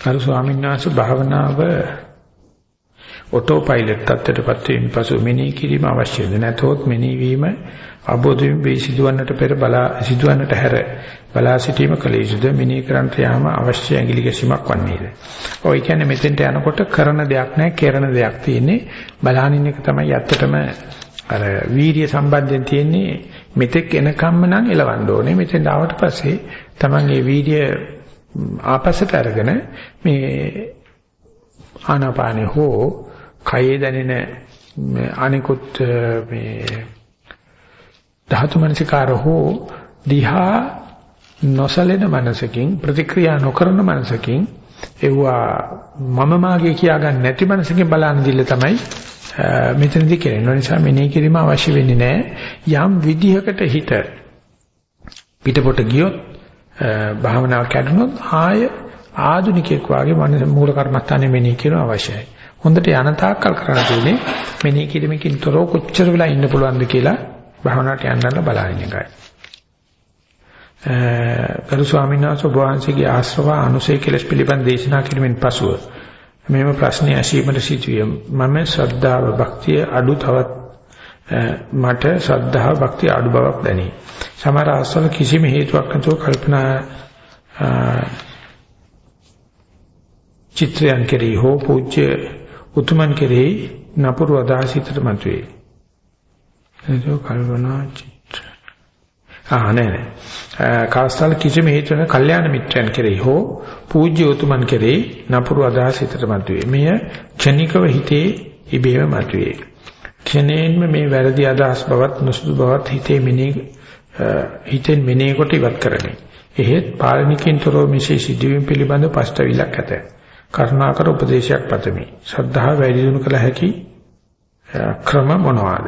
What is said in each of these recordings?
කරු ස්වාමීන් වහන්සේ භාවනාව ඔටෝ පයිලට් තත්ත්වයටපත් වීම පසු මෙනෙහි කිරීම අවශ්‍යද? නැතොත් මෙනෙහි වීම අවබෝධයෙන් වේ සිදුවන්නට පෙර බලා සිදුවන්නට හැර බලා සිටීම කල යුතුද? මෙනෙහි කරන්ට යාම අවශ්‍ය ඇඟිලි ගැසීමක් වන්නේද? ඔය කියන්නේ මෙතෙන්ට යනකොට කරන දෙයක් නැහැ කරන දෙයක් තියෙන්නේ. බලානින් එක තමයි ඇත්තටම අර වීර්ය සම්බන්ධයෙන් තියෙන්නේ. මෙතෙක් එනකම්ම නම් එලවන්න ඕනේ. මෙතෙන් ආවට පස්සේ Taman ඒ වීර්ය ආපස්සට අරගෙන මේ ආනාපානෙ හෝ කයේ දැනෙන අනිකුත් මේ ධාතු මනසිකාර හෝ දිහා නොසලෙන මනසකින් ප්‍රතික්‍රියා නොකරන මනසකින් ඒවා මම මාගේ කියා ගන්න නැති මනසකින් බලන දිල්ල තමයි මෙතනදී කරන්නේ. ඒ නිසා මෙනෙහි කිරීම අවශ්‍ය වෙන්නේ නැහැ. යම් විදිහකට හිත පිටපොට ගියොත් භාවනාව කැඩුනොත් ආය ආධුනිකයෙක් වාගේ මනස මූල කර්මස්ථානේ මෙනෙහි කිරීම අවශ්‍යයි. හොඳට යන තාක්කල් කරන්න තියෙන්නේ මෙනෙහි කිරීමකින් තොරව කොච්චර වෙලා ඉන්න පුළුවන්ද කියලා භාවනාවට යන්නලා බලන එකයි. ගරු ස්වාමීන් වහන්සේ ඔබ වහන්සේගේ ආශ්‍රව අනුසය කෙලස් පිළිබඳ දේශනා කිරීමෙන් පසුව මෙම ප්‍රශ්නය ඇසීමට සිටුවේ මම ශ්‍රද්ධාව භක්තිය අඩු තවත් මට ශ්‍රද්ධාව භක්තිය අඩු බවක් දැනේ. සමහර ආස්වල කිසිම හේතුවක් නැතුව කල්පනා චිත්‍රයන් කෙරෙහි හෝ පූජ්‍ය උතුමන් කෙරෙහි නපුරු අදහස් හිතට මතුවේ. ඒක කල්පනා චිත්‍ර. ආ නෑ නෑ. කාස්තල් කිසිම හේතුවක කල්යාණ මිත්‍රයන් කෙරෙහි හෝ පූජ්‍ය උතුමන් කෙරෙහි නපුරු අදහස් හිතට මතුවේ. මෙය ක්ෂණිකව හිතේ ඉබේම මතුවේ. ක්ෂණයෙන්ම මේ වැරදි අදහස් බවත් නුසුදු බවත් හිතේ මෙනේ හිතෙන් මෙනේ කොට ඉවත් කරන්නේ. එහෙත් පාලනිකින් තොරව මෙසේ සිදුවීම් පිළිබඳ පස්තවිලක් ඇත. කරුණාකර උපදේශයක් පතමි. ශ්‍රද්ධාව වැඩි දියුණු කළ හැකි ක්‍රම මොනවාද?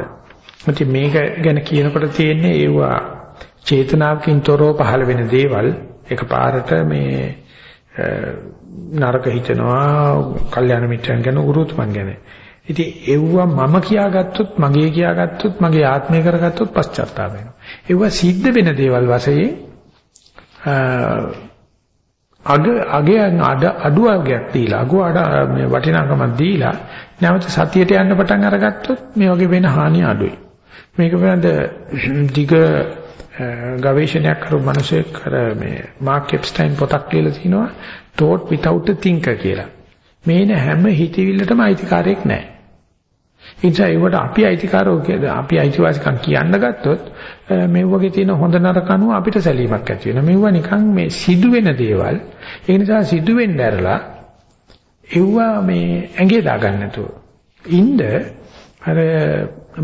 මුති මේක ගැන කියනකොට තියෙන්නේ ඒවා චේතනාවකින් තොරව පහළ වෙන දේවල් එකපාරට මේ නරක හිතනවා, කල්යාණ මිත්‍රයන් ගැන උරුතුමන් ගැන. ඉතින් එව්වා මම කියාගත්තොත්, මගේ කියාගත්තොත්, මගේ ආත්මය කරගත්තොත් පශ්චාත්තාප වෙනවා. එව්වා සිද්ධ වෙන දේවල් වශයෙන් අග අගයන් අඩ අඩුවගයක් දීලා අගු අඩ මේ වටිනාකමක් දීලා නැවත සතියට යන්න පටන් අරගත්තොත් මේ වගේ වෙන හානිය අඩුයි. මේක වෙනද දිග ගවේෂණයක් කරු මිනිසෙක් කර මේ මාක් එප්ස්ටයින් පොතක් කියලා තිනවා thought without a thinker කියලා. මේන හැම හිතවිල්ලටම අයිතිකාරයක් නැහැ. ඒ නිසා ඒවට අපි අයිතිකාරෝ අපි අයිතිවාසිකම් කියන්න ගත්තොත් මේ වගේ තියෙන හොඳ නරක අනුව අපිට සැලීමක් ඇති වෙනවා. මෙවුවා නිකන් මේ සිදුවෙන දේවල්. ඒ නිසා සිදුවෙන්න ඇරලා එව්වා මේ ඇඟේ දාගන්න නැතුව ඉන්න අර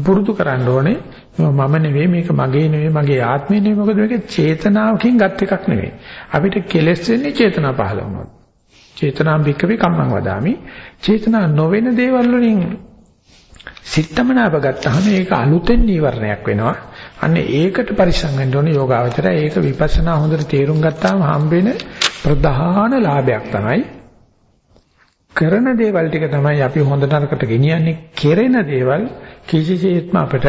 පුරුදු කරන්න ඕනේ මම නෙවෙයි මේක මගේ නෙවෙයි මගේ ආත්මය නෙවෙයි මොකද මේක චේතනාවකින් ගත් එකක් නෙවෙයි අපිට කෙලස් වෙන්නේ චේතනා පහළ වුණොත් චේතනාම් භික්කවේ කම්මං වදාමි චේතනා නොවන දේවල් වලින් සිත්තමනාව ගත්තාම ඒක අලුතෙන් නීවරණයක් වෙනවා. අන්න ඒකට පරිස්සම් වෙන්න ඕනේ යෝගාවචරය. ඒක විපස්සනා හොඳට තේරුම් ගත්තාම හම්බෙන ප්‍රධාන ලාභයක් තමයි කරන දේවල් ටික තමයි අපි හොඳ නරකට ගෙනියන්නේ. කෙරෙන දේවල් කිසිසේත්ම අපිට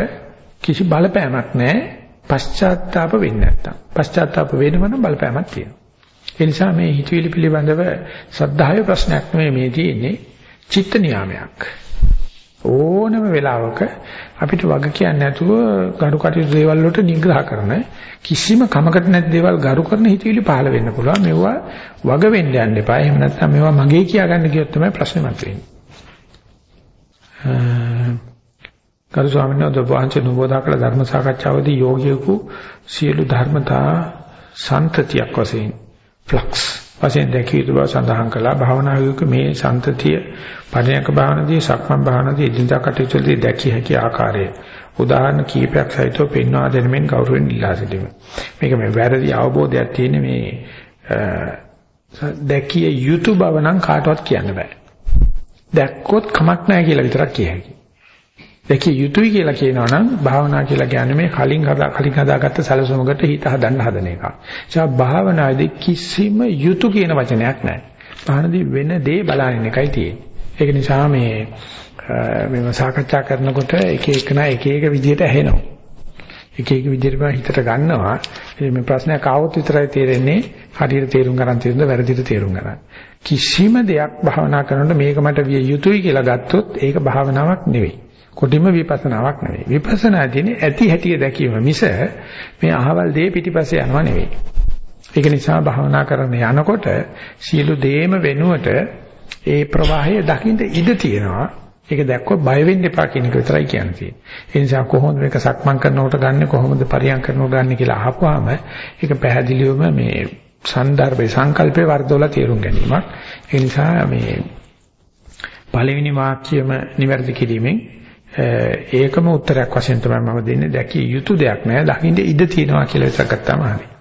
කිසි බලපෑමක් නැහැ. පශ්චාත්තාප වෙන්නේ නැත්තම්. පශ්චාත්තාප වෙනවනම් බලපෑමක් තියෙනවා. ඒ නිසා මේ හිතවිලි පිළිබඳව සද්ධාය ප්‍රශ්නයක් නෙමෙයි මේ තියෙන්නේ. චිත්ත නියාමයක්. ඕනම වෙලාවක අපිට වග කියන්නේ නැතුව ගරු කටයුතු දේවල් වලට නිග්‍රහ කරන කිසිම කමකට නැති දේවල් ගරු කරන හිතවිලි පහළ වෙන්න පුළුවන්. මේවා වග වෙන්න යන්න එපා. එහෙම නැත්නම් මේවා මගේ කියා ගන්න ගියොත් තමයි ප්‍රශ්නේ මතුවෙන්නේ. ගරු ස්වාමීන් වහන්සේ වහන්සේ නුබෝධා කළ ධර්ම සාකච්ඡාවේදී යෝගියෙකු සියලු ධර්මතා සන්තතියක් වශයෙන් ෆ්ලක්ස් වශයෙන් දැකිය යුතු බව සඳහන් කළා. භාවනාවක මේ සන්තතිය පණයක භාවනාවේ සක්මන් භාවනාවේ ඉදින්දා කටයුතුදී දැකිය හැකි ආකාරය උදාහරණ කීපයක් සහිතව පෙන්වා දෙනමින් ගෞරවයෙන් ඉල්ලා සිටිමි. මේක මේ වැරදි අවබෝධයක් තියෙන මේ දැකිය යුතු බව නම් කාටවත් කියන්න බෑ. දැක්කොත් කමක් නැහැ කියලා විතරක් කිය හැකියි. දැකිය යුතුයි කියලා කියනවා නම් භාවනා කියලා කියන්නේ මේ කලින් හදා කලින් හදාගත්ත සැලසුමකට හිත හදන්න හදන එක. ඒ භාවනාවේදී කිසිම යුතු කියන වචනයක් නැහැ. භාවනාවේ වෙන දේ බලන්න එකයි තියෙන්නේ. ඒක නිසා මේ මේව සාකච්ඡා කරනකොට එක එකන එක එක විදිහට ඇහෙනවා. එක එක විදිහට හිතට ගන්නවා. මේ ප්‍රශ්නයක් ආවොත් විතරයි තේරෙන්නේ හරියට තේරුම් ගන්න තියෙනද වැරදිට තේරුම් ගන්න. කිසිම දෙයක් භාවනා කරනකොට මේක මට විය යුතුයි කියලා ගත්තොත් ඒක භාවනාවක් නෙවෙයි. කොටිම විපස්සනාවක් නෙවෙයි. විපස්සනා තියෙන්නේ ඇති හැටිය දැකීම මිස මේ අහවල් දේ පිටිපස්සේ යනවා නෙවෙයි. ඒක නිසා භාවනා කරන යනකොට සියලු දේම වෙනුවට ඒ ප්‍රවාහය දකින්න ඉඩ තියෙනවා. ඒක දැක්කොත් බය වෙන්න එපා කියන එක විතරයි කියන්නේ. ඒ නිසා කොහොමද මේක සක්මන් කරනකොට ගන්නෙ කොහොමද පරියන් කරනකොට ගන්නෙ කියලා අහපුවාම ඒක පැහැදිලිවම මේ සංදර්භේ සංකල්පේ වර්ධවලා තේරුම් ගැනීමක්. ඒ නිසා මේ පළවෙනි වාක්‍යයම නිවැරදි කිරීමෙන් ඒකම උත්තරයක් වශයෙන් තමයි මම දෙන්නේ. දැකිය යුතු දෙයක් නෑ. දකින්න ඉඩ තියෙනවා කියලා විතර ගත්තාම හරියි.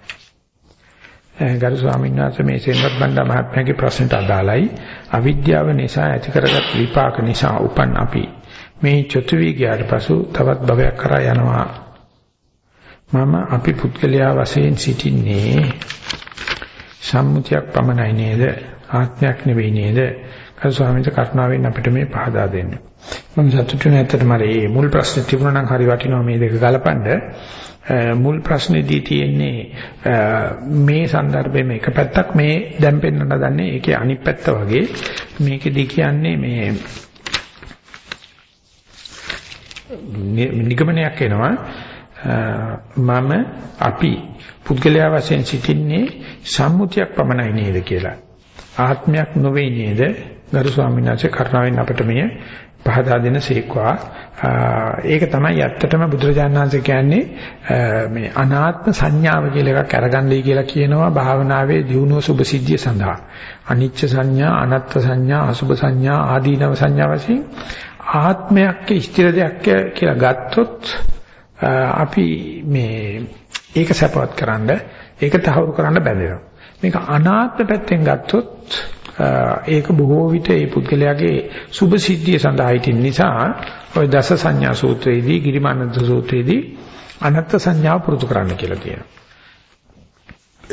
ගරු ස්වාමීන් වහන්සේ මේ සෙන්වත් බණ්ඩා මහත්මයාගේ ප්‍රශ්නට අදාළයි අවිද්‍යාව නිසා ඇති කරගත් විපාක නිසා උපන් අපි මේ චතුවි ගියාට පසු තවත් භවයක් කරා යනවා මම අපි පුද්ගලයා වශයෙන් සිටින්නේ සම්මුතියක් පමණයි නේද ආත්මයක් නෙවෙයි නේද ගරු ස්වාමීන් වහන්සේ කරුණාවෙන් අපිට මේ පහදා දෙන්න මම සතුටු නැත්තටම මේ මුල් ප්‍රශ්නේ තිබුණා නම් හරි වටිනවා මේ දෙක ගලපන්න. මුල් ප්‍රශ්නේදී තියෙන්නේ මේ સંદર્ભෙම එක පැත්තක් මේ දැන් පෙන්වන්න දන්නේ ඒකේ අනිත් පැත්ත වගේ. මේකෙදී කියන්නේ මේ නිගමනයක් එනවා. මම අපි පුද්ගලයා වශයෙන් සිටින්නේ සම්මුතියක් පමණයි නේද කියලා. ආත්මයක් නොවේ නේද? ගරු ස්වාමීන් වහන්සේ කරුණාවෙන් අපිට මෙය පහදා දෙන සීක්වා. ඒක තමයි ඇත්තටම බුදුරජාණන් වහන්සේ කියන්නේ මේ අනාත්ම සංඥාව කියලා එකක් අරගන්නයි කියලා කියනවා භාවනාවේ දියුණුව සුභසිද්ධිය සඳහා. අනිච්ච සංඥා අනත්ත් සංඥා අසුභ සංඥා ආදීනව සංඥා වශයෙන් ආත්මයක් ස්ථිර දෙයක් කියලා ගත්තොත් අපි මේ ඒක සපවත් කරන්න ඒක තහවුරු කරන්න බැඳෙනවා මේක අනාත්ම පැත්තෙන් ගත්තොත් ඒක බොහෝ විට ඒ පුද්ගලයාගේ සුභ සිද්ධිය සඳහා හිටින් නිසා ওই දස සංඥා සූත්‍රයේදී ගිරිමානන්ද සූත්‍රයේදී අනත්ත් සංඥාව පුරුදු කරන්න කියලා කියනවා.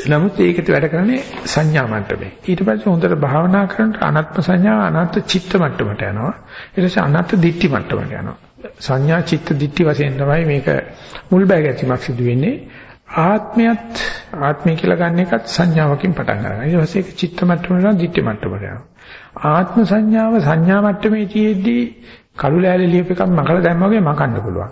නමුත් ඒකට වැඩ කරන්නේ සංඥා මට්ටමේ. ඊට පස්සේ හොඳට භාවනා කරනකොට අනත්ම සංඥා අනත්ත් චිත්ත මට්ටමට යනවා. ඊට පස්සේ අනත්ත් දිට්ඨි මට්ටමට යනවා. සංඥා චිත්ත දිට්ඨි වශයෙන් තමයි මේක මුල් බැගැතිමක් සිදු වෙන්නේ. ආත්මයත් ආත්මය කියලා ගන්න එකත් සංඥාවකින් පටන් ගන්නවා. ඊට පස්සේ ඒක චිත්ත මට්ටමට යනවා, දිට්ඨි මට්ටමට යනවා. ආත්ම සංඥාව සංඥා මට්ටමේ තියෙද්දී කළු ලෑලි ලියප එකක් මකලා දැම්ම වගේ මකන්න පුළුවන්.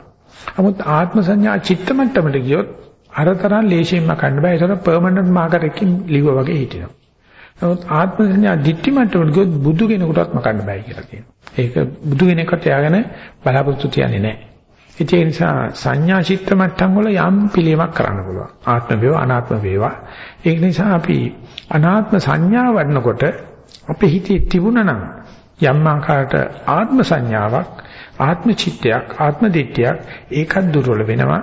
නමුත් ආත්ම සංඥා චිත්ත මට්ටමට ගියොත් අරතරන් ලේසියෙන් මකන්න බෑ. ඒතර පර්මනන්ට් මාකර් එකකින් ලිව්වා වගේ හිටිනවා. නමුත් ආත්ම සංඥා දිට්ඨි මට්ටමට ගියොත් බුදු කෙනෙකුටවත් මකන්න බෑ කියලා කියනවා. ඒක බුදු කෙනෙක්ට යාගෙන බලාපොරොත්තු තියන්නේ නැහැ. ඒ නිසා සංඥා චිත්ත මට්ටම් වල යම් පිළියමක් කරන්න පුළුවන්. ආත්ම වේවා අනාත්ම වේවා. ඒක නිසා අපි අනාත්ම සංඥා වඩනකොට අපේ හිතේ තිබුණා නම් යම් ආකාරයට ආත්ම සංඥාවක්, ආත්ම චිත්තයක්, ආත්ම දිට්ඨියක් ඒකත් දුර්වල වෙනවා.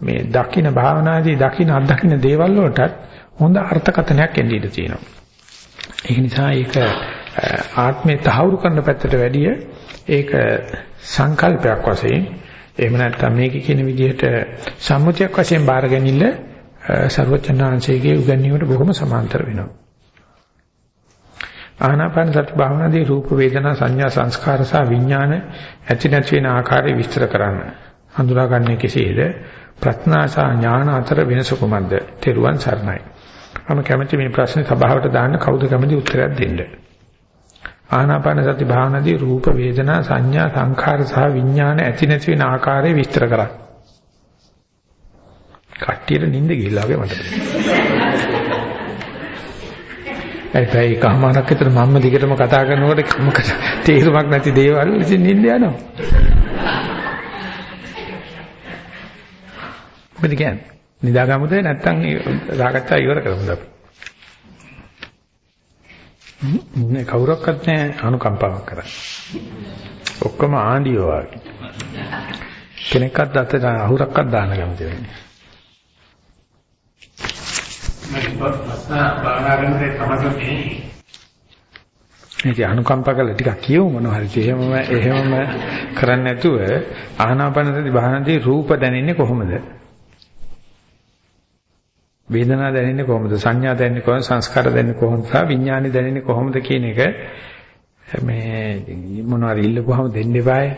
මේ දකින්න භාවනාදී දකින්න අත්දකින්න දේවල් වලටත් හොඳ අර්ථකථනයක් එන්න ඉඩ තියෙනවා. ඒක නිසා ඒක ආත්මේ තහවුරු කරන පැත්තට වැඩිය ඒක සංකල්පයක් වශයෙන් එහෙම නැත්නම් මේකේ කියන විදිහට සම්මුතියක් වශයෙන් බාර ගැනීම ਸਰවචනාංශයේ උගන්වීමට බොහොම සමාන්තර වෙනවා. ආනාපාන සති භාවනාවේ රූප වේදනා සංඥා සංස්කාර සහ විඥාන ඇති නැති වෙන ආකාරය විස්තර කරන්න. හඳුනාගන්නේ කෙසේද? ප්‍රඥා සහ ඥාන අතර වෙනස කොමද්ද? තෙරුවන් සරණයි. මම කැමති මේ ප්‍රශ්නේ සභාවට දාන්න කවුද කැමති උත්තරයක් දෙන්න? ආනාපාන සති භාවනාවේ රූප වේදනා සංඥා සංඛාර සහ විඥාන ඇති නැති වෙන ආකාරය විස්තර කරා. කට්ටියට නිින්ද ගිහිල්ලා වගේ මට. ඒ පැය කහමාරක් විතර මම්ම දිගටම කතා කරනකොට මොකද තේරුමක් නැති දේවල් ඉතින් නිින්ද යනවා. මොකද කියන්නේ? නිදාගමුද නැත්නම් සාකච්ඡා ඉවර කරමුද අපි? නේ කවුරක්වත් නැහැ අනුකම්පාවක් කරන්නේ. ඔක්කොම ආන්දියෝ වගේ. කෙනෙක්වත් අතට අහුරක්වත් දාන්න කැමති වෙන්නේ. මේක අනුකම්පා කරලා ටිකක් කියමු මොනවා හරි. එහෙමම එහෙමම කරන්නේ නැතුව ආනාපානසති භාවනාවේ රූප දැනෙන්නේ කොහොමද? වේදනාව දැනෙන්නේ කොහොමද? සංඥා දැනෙන්නේ කොහොමද? සංස්කාර දැනෙන්නේ කොහොමද? සහ විඥානි දැනෙන්නේ කොහොමද කියන එක මේ මොනවාරි ඉල්ලපුවාම දෙන්න එපායි.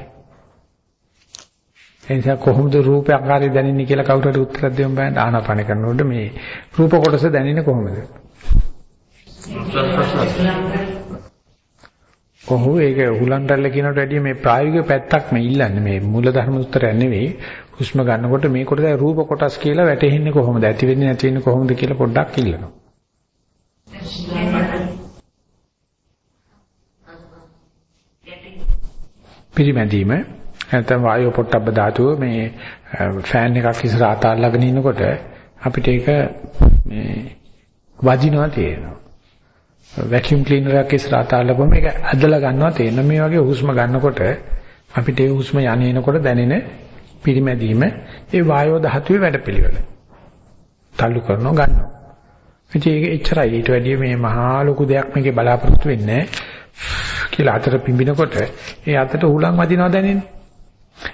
එනිසා කොහොමද රූප ආකාරය දැනෙන්නේ කියලා කවුරු හරි උත්තර දෙන්න බෑ ආනාපාන කරනකොට මේ රූප කොටස දැනෙන්නේ කොහොමද? කොහොම ඒක හුලන් රැල්ල කියනට වැඩිය මේ ප්‍රායෝගික පැත්තක් මේ ඉල්ලන්නේ. මේ මූල ධර්ම උත්තරය නෙවෙයි. හුස්ම ගන්නකොට මේ කොටස රූප කොටස් කියලා වැටෙන්නේ කොහොමද ඇති වෙන්නේ නැති වෙන්නේ කොහොමද කියලා පොඩ්ඩක් ඉල්ලනවා පිරිමැදීම නැත්නම් වායෝ පොට්ටබ්බ ධාතුව මේ ෆෑන් එකක් ඉස්සරහ අතාල්ලාගෙන ඉන්නකොට අපිට ඒක මේ වදිනවා තේරෙනවා. වැකියුම් ක්ලීනර් එකක් ඉස්සරහ අතාල්ලපුවම ඒක ඇදලා ගන්නවා තේරෙනවා. මේ වගේ හුස්ම ගන්නකොට අපිට ඒ හුස්ම යන්නේනකොට දැනෙන පිරිමැදීම ඒ වායෝ ධාතුවේ වැඩපිළිවෙල. තල්ලු කරනවා ගන්නවා. ඉතින් ඒක එච්චරයි. ඊට වැඩිය මේ මහා ලොකු දෙයක් මේකේ බලාපොරොත්තු වෙන්නේ කියලා අතට පිඹිනකොට ඒ අතට හුලං වදිනවා දැනෙන්නේ.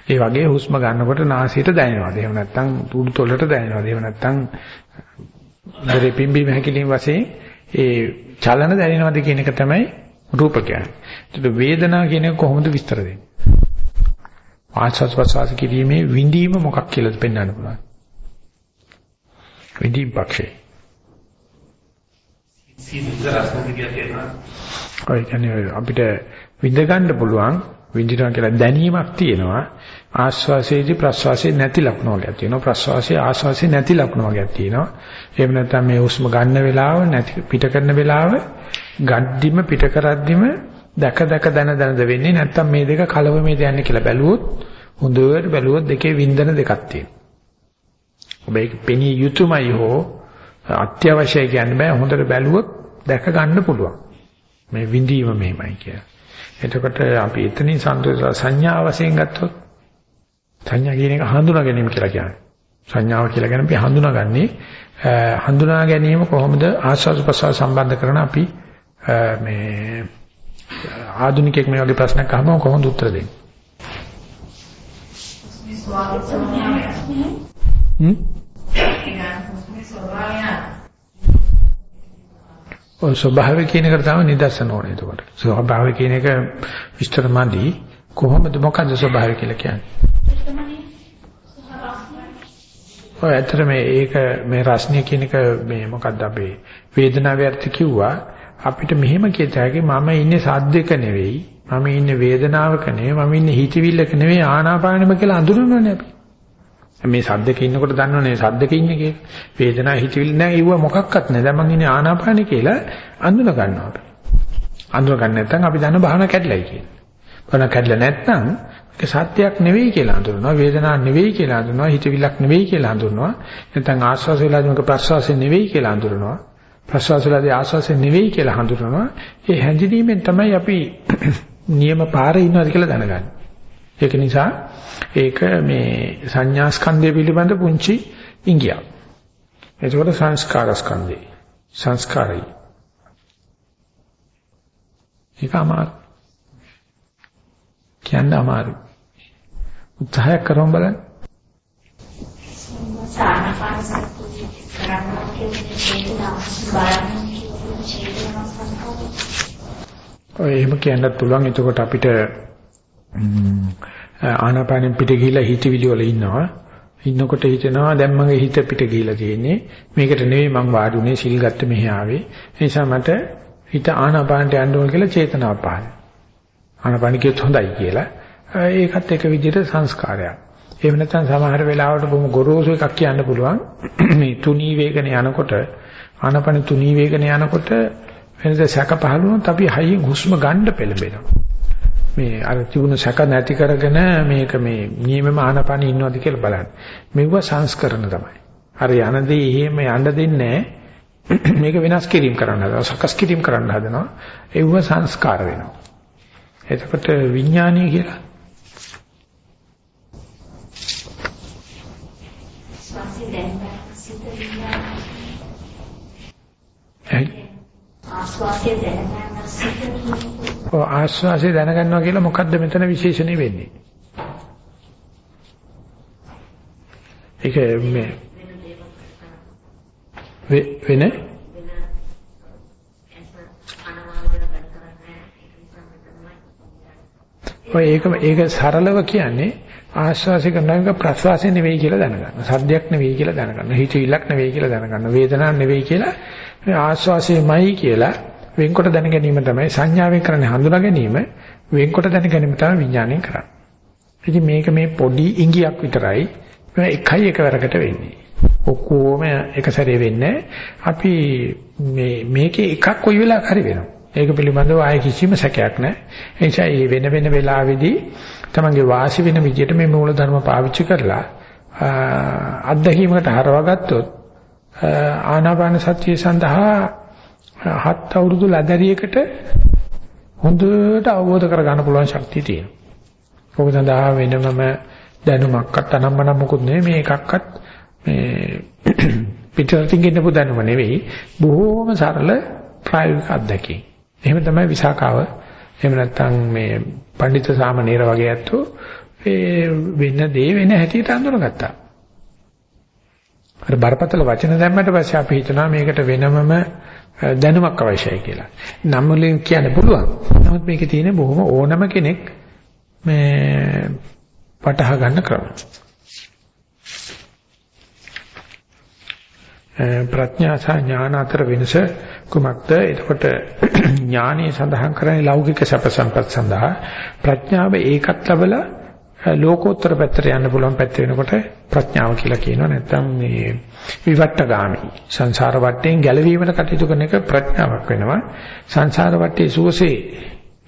ඒ වගේ හුස්ම ගන්නකොට නාසයට දැනෙනවාද? එහෙම නැත්නම් උඩු තොලට දැනෙනවාද? එහෙම නැත්නම් දරේ පිම්බීම හැකිලින් වශයෙන් ඒ චලන දැනෙනවද කියන එක තමයි රූප කියන්නේ. ඒකට වේදනාව කියන එක කොහොමද විස්තර දෙන්නේ? ආස්වාස් ප්‍රසවාස කිරීමේ විඳීම මොකක් කියලාද පෙන්වන්න පුළුවන්? විඳීම් පක්ෂේ. ඔය කියන්නේ අපිට විඳ ගන්න පුළුවන් විඳිනවා කියලා දැනීමක් තියෙනවා ආස්වාසයේදී ප්‍රස්වාසයේ නැති ලක්ෂණ වර්ගයක් තියෙනවා ප්‍රස්වාසයේ ආස්වාසයේ නැති ලක්ෂණ වර්ගයක් තියෙනවා එහෙම නැත්නම් මේ හුස්ම ගන්න වෙලාව නැති පිට කරන වෙලාව ගද්දිම පිට කරද්දිම දැක දැක දන දනද වෙන්නේ නැත්නම් මේ දෙක කලවමේද යන්නේ කියලා බැලුවොත් හොඳට බැලුවොත් දෙකේ වින්දන දෙකක් තියෙනවා. ඔබ ඒක පෙනී යුතුයමයි හෝ අත්‍යවශ්‍යයි කියන්න බෑ. හොඳට බැලුවොත් දැක ගන්න පුළුවන්. මේ විඳීම මෙහෙමයි කියලා. එතකොට අපි එතනින් සන්තෝෂ සංඥා වශයෙන් ගත්තොත් සංඥා කියන එක හඳුනා ගැනීම කියලා කියන්නේ. සංඥාව කියලා කියන්නේ අපි හඳුනාගන්නේ හඳුනා ගැනීම කොහොමද? ආස්වාද ප්‍රසාර සම්බන්ධ කරන අපි මේ ආධුනිකයෙක් මේ වගේ ප්‍රශ්නයක් අහම කොහොමද උත්තර දෙන්නේ? හ්ම්? ඔය ස්වභාවය කියන එකට තමයි නිදර්ශන ඕනේ එතකොට. ස්වභාවය කියන එක විස්තර මදි. කොහොමද මොකද්ද ස්වභාවය කියලා කියන්නේ? ඔය ඇත්තට මේ ඒක මේ රසණිය කියන එක මේ මොකද්ද අපේ වේදනාවේ අර්ථ කිව්වා අපිට මෙහෙම කියතයි මම ඉන්නේ සද්දක නෙවෙයි මම ඉන්නේ වේදනාවක නෙවෙයි මම ඉන්නේ හිතවිල්ලක නෙවෙයි ආනාපානෙම කියලා අඳුරනවනේ අපි. මේ සද්දක ඉන්නකොට දන්නවනේ සද්දක ඉන්නේ කියලා. වේදනාව හිතවිලි නැහැ ඒව මොකක්වත් නැහැ. දැන් මං ඉන්නේ ආනාපානෙ කියලා අඳුන ගන්නවා අපි. අඳුන ගන්න නැත්නම් අපි දන්න බහන කැඩලයි කියලා. බහන කැඩලා නැත්නම් ඒක සත්‍යයක් නෙවෙයි කියලා හඳුනනවා. වේදනාවක් නෙවෙයි කියලා හඳුනනවා. හිතවිල්ලක් නෙවෙයි කියලා හඳුනනවා. නැත්නම් ආස්වාස වේලාදී මේක ප්‍රස්වාසය නෙවෙයි කියලා හඳුනනවා. ප්‍රස්වාස වේලාදී ආස්වාසය නෙවෙයි කියලා හඳුනනවා. ඒ හැඳිනීමෙන් තමයි අපි නියම පාරේ ඉන්නවද කියලා දැනගන්නේ. ඒක නිසා ඒක මේ සංඥා ස්කන්ධය පිළිබඳ පුංචි ඉංගියක්. එතකොට සංස්කාර ස්කන්ධය. සංස්කාරයි. ඒක අමාරු. කියන්න අමාරු. උත්සාහය කරමු බලන්න. සානපාන සතුටි කරනවා කියන්නේ චේතනාව බලන්නේ චේතනාව සංකල්ප. ඔය එහෙම කියන්නත් පුළුවන්. එතකොට අපිට ආනාපානෙන් පිට ගිහිලා හිතවිලි වල ඉන්නවා. ඉන්නකොට හිතෙනවා දැන් මගේ හිත පිට ගිහිලා තියෙන්නේ. මේකට නෙවෙයි මං වාඩුනේ සිල් ගත්ත මෙහි ආවේ. ඒ නිසා මට හිත ආනාපානට යන්න ඕන කියලා චේතනාව පහළ. ආනාපාන කියොත් හොඳයි කියලා. ඒකත් එක විදිහට සංස්කාරයක්. එහෙම නැත්නම් සමහර වෙලාවට බොහොම ගොරෝසු එකක් කියන්න පුළුවන්. මේ තුනී වේගන යනකොට ආනාපාන තුනී වේගන යනකොට වෙනද සැක පහළ වුණොත් අපි හයියෙන් හුස්ම ගන්න පෙළඹෙනවා. මේ අර තිබුණ සැක නැති කරගෙන මේක මේ නියමම ආනපන ඉන්නවද කියලා බලන්න. මෙව සංස්කරණ තමයි. අර යන දේ එහෙම යන්න දෙන්නේ මේක වෙනස් කිරීම කරන්න හදනවා. සකස් කිරීම කරන්න හදනවා. ඒව සංස්කාර වෙනවා. එතකොට විඥානීය කියලා ආස්වාසිය දැනගන්නවා කියලා මොකද්ද මෙතන විශේෂණේ වෙන්නේ? ඒක මේ වෙන ඔය ඒක ඒක සරලව කියන්නේ ආශ්වාසය කරන එක ප්‍රශ්වාසය නෙවෙයි කියලා දැනගන්න. සද්දයක් නෙවෙයි කියලා දැනගන්න. හිතවිල්ලක් නෙවෙයි කියලා දැනගන්න. වේදනාවක් නෙවෙයි කියලා මේ ආශ්වාසයමයි කියලා වෙන්කොට දැන ගැනීම තමයි සංඥාවෙන් කරන්නේ හඳුනා ගැනීම වෙන්කොට දැන ගැනීම තමයි විඥාණයෙන් කරන්නේ. ඉතින් මේක මේ පොඩි ඉඟියක් විතරයි එකයි එකවරකට වෙන්නේ. ඔක්කොම එක සැරේ වෙන්නේ අපි මේ මේකේ එකක් කොයි වෙලාවක හරි වෙනවා. ඒක පිළිබඳව ආයේ කිසිම සැකයක් නැහැ. ඒ නිසා මේ වෙන වෙන වෙලාවෙදී තමන්ගේ වාසි වෙන විදිහට මේ මූල ධර්ම පාවිච්චි කරලා අත්දැකීමකට හරවගත්තොත් ආනාපාන සතිය සඳහා හත් අවුරුදු ලැදරියකට හොඳට අවබෝධ කරගන්න පුළුවන් ශක්තිය තියෙනවා. ඔබ සඳහා වෙනමම දැනුමක්වත් අනම්මනම් මොකුත් නෙමෙයි මේ එකක්වත් මේ පිටරටින් ගෙන්නපු දැනුම නෙවෙයි බොහෝම සරල ප්‍රායෝගික අත්දැකීම්. එහෙම තමයි විසාකාව එහෙම නැත්නම් මේ පඬිත සාමණේර වගේ ඇත්තෝ ඒ වෙන දේ වෙන හැටියට අඳුනගත්තා. අර බරපතල වචන දැම්මට පස්සේ අපි හිතනවා මේකට වෙනමම දැනුමක් අවශ්‍යයි කියලා. නම් වලින් කියන්න පුළුවන්. නමුත් මේකේ තියෙන බොහොම ඕනම කෙනෙක් මේ පටහ ගන්න ක්‍රම. ප්‍රඥා සහ ඥාන අතර වෙනස කුමක්ද? එතකොට ඥානයේ සඳහන් කරන්නේ ලෞකික සැප සම්පත් සඳහා ප්‍රඥාව ඒකත් ලැබලා ලෝකෝත්තර පැත්තට යන්න පුළුවන් පැත්ත වෙනකොට ප්‍රඥාව කියලා කියනවා නැත්නම් මේ විවට්ටගාමි සංසාර වටයෙන් ගැලවීමට කටයුතු කරන එක ප්‍රඥාවක් වෙනවා සංසාර වටේ සුවසේ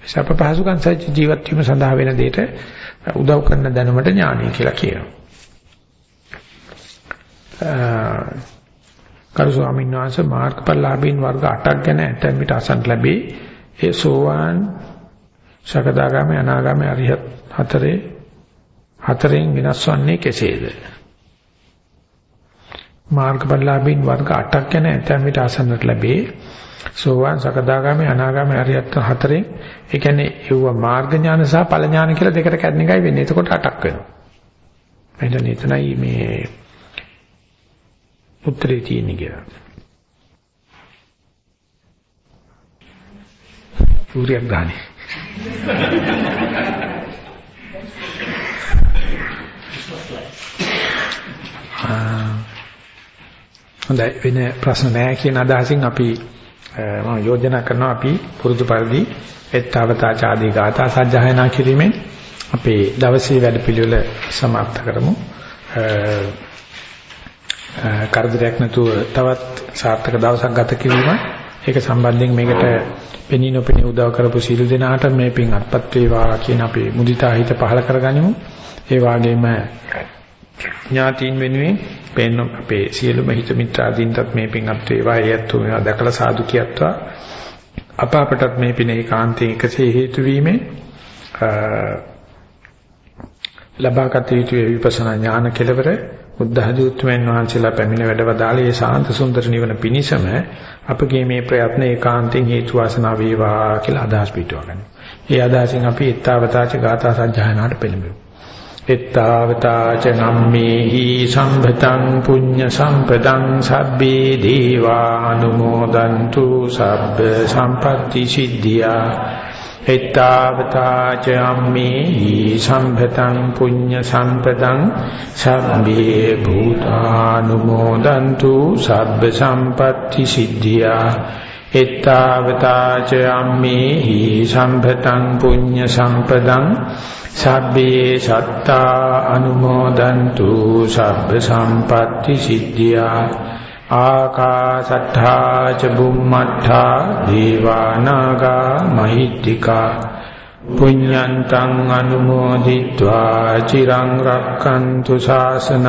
සැප පහසුකම් සහිත ජීවත් වීම සඳහා වෙන දෙයට උදව් කරන දැනුමට ඥානය කියලා කියනවා. කරු ස්වාමීන් වහන්සේ මාර්ගඵලලාභීන් වර්ග 8ක් ගැන ඇතැම් විට අසන්න ලැබේ. ඒ සෝවාන් සකදාගාමී අනාගාමී අරිහත් හතරේ හතරෙන් වෙනස් වන්නේ කෙසේද? මාර්ගඵලලාභීන් වර්ග 8ක් ගැන ඇතැම් විට අසන්නට ලැබේ. සෝවාන් සකදාගාමී අනාගාමී අරියත් හතරෙන් ඒ කියන්නේ ඒව මාර්ග ඥාන සහ ඵල ඥාන කියලා දෙකට කැඩෙන එකයි වෙන්නේ. එතකොට අටක් වෙනවා. එහෙනම් එතනයි මේ උත්තරේ තියෙන්නේ කියලා. සූර්යයක් ගානේ. හොඳයි වෙන ප්‍රශ්න නැහැ කියන අදහසින් අපි මම යෝජනා කරනවා අපි පුරුදු පරිදි එත්තවතා ආදී ගාථා සජ්ජායනා කිරීමෙන් අපේ දවසේ වැඩපිළිවෙල સમાપ્ત කරමු. කරදරයක් නැතුව තවත් සාර්ථක දවසක් ගත කිරීම ඒක සම්බන්ධයෙන් මේකට පෙනී නොපෙනී උදව් කරපු සීල දෙනාට මේ පින් අත්පත් වේවා කියන අපේ මුදිතා හිත පහල කරගනිමු. ඒ වගේම ඥාතීන් වෙනුවෙන් පෙන්න අපේ සියලුම හිත මිත්‍රාදීන්ටත් මේ පින් අත් වේවා ඒත් මේවා දැකලා සාදු කියත්වා අප අපටත් මේ පින ඒකාන්තයෙන් එකසේ හේතු වීමෙන් ලබාගත යුතු විපස්සනා ඥාන කෙලවර බුද්ධ ධර්මයෙන් වහන්සේලා පැමිණ වැඩවදාළේ ශාන්ත සුන්දර නිවන පිණිසම අපගේ මේ ප්‍රයත්න ඒකාන්තයෙන් හේතු වාසනා වේවා කියලා අදහස් පිටවගන්න. ඒ අදහසින් අපි ඊත්තාවතාච ගාථා සජ්ජායනාට පෙළඹෙමු. එත්තාවතාච නම්මේහි සම්භතං පුඤ්ඤ සම්පදං සබ්බේ දීවානුමෝදන්තු සබ්බ සම්පatti සිද්ධියා එත්තාවතාච අම්මේහි සම්භතං පුඤ්ඤ සම්පදං සබ්බේ භූතානුමෝදන්තු සබ්බ සම්පatti සිද්ධියා එත්තාවතා ච අම්මේහි සම්පතං පුඤ්ඤ සම්පදං සබ්බේ සත්තා අනුමෝදන්තු සබ්බ සම්පatti සිද්ධියා ආකාසට්ඨා ච බුම්මට්ඨා දීවානාගා මහිත්‍තිකා පුඤ්ඤන්තං අනුමෝදිත්වා චිරං රක්칸තු ශාසනං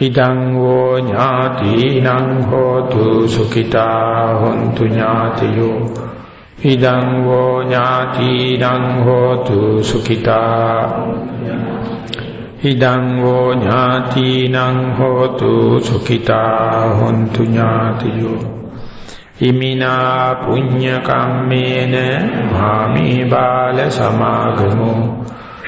ඉදං වූ ඥාතිනං හෝතු සුඛිතා හොන්තු ඥාතියෝ ඉදං වෝ ඥාතිනං හෝතු සුඛිතා ඉදං වෝ ඥාතිනං හෝතු සුඛිතා හොන්තු ඥාතියෝ ඉමිනා පුඤ්ඤ කම්මේන මාමේ බාල සමාගමෝ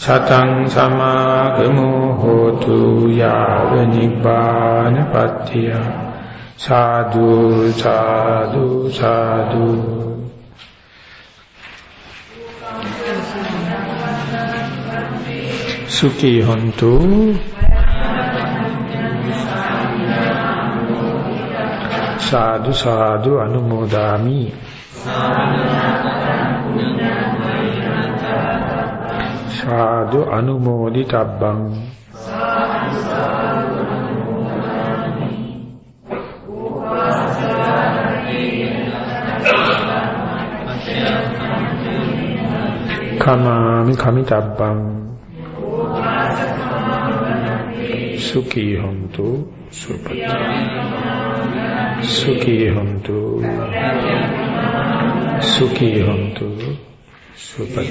සතං සමාගමු හෝතු යාව නිබ්බානපත්තිය සාදු සාදු සාදු. සුඛී හොන්තු. සාදු සාදු අනුමෝදාමි. සාදු අනුමෝදිතබ්බං. කමාමි කමිතබ්බං. සුඛී හොන්තු සුපති. සුඛී හොන්තු සුඛී හොන්තු සුපති